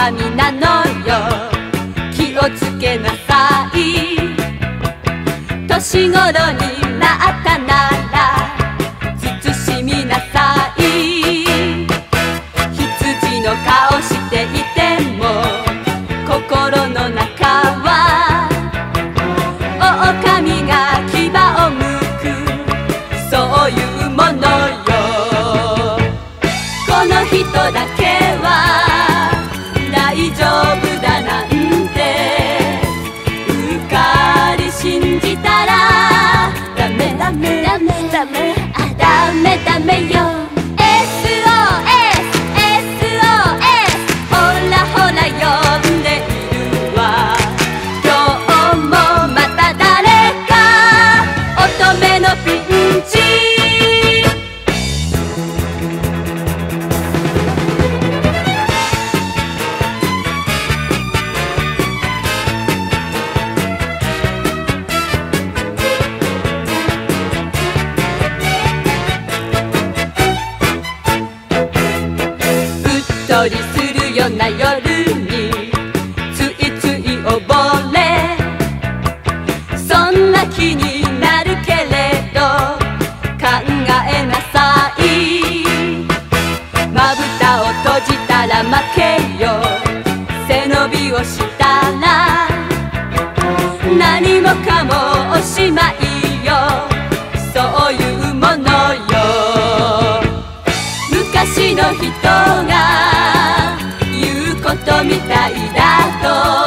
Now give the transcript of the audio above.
神なのよ。気をつけなさい。年頃になったなら慎みなさい。羊の顔していても心の中は狼が牙をむくそういうものよ。この人だけ that man. よな夜についつい溺れそんな気になるけれど考えなさい。まぶたを閉じたら負けよ。背伸びをしたら何もかもおしまいよ。そういうものよ。昔の人 olvidado.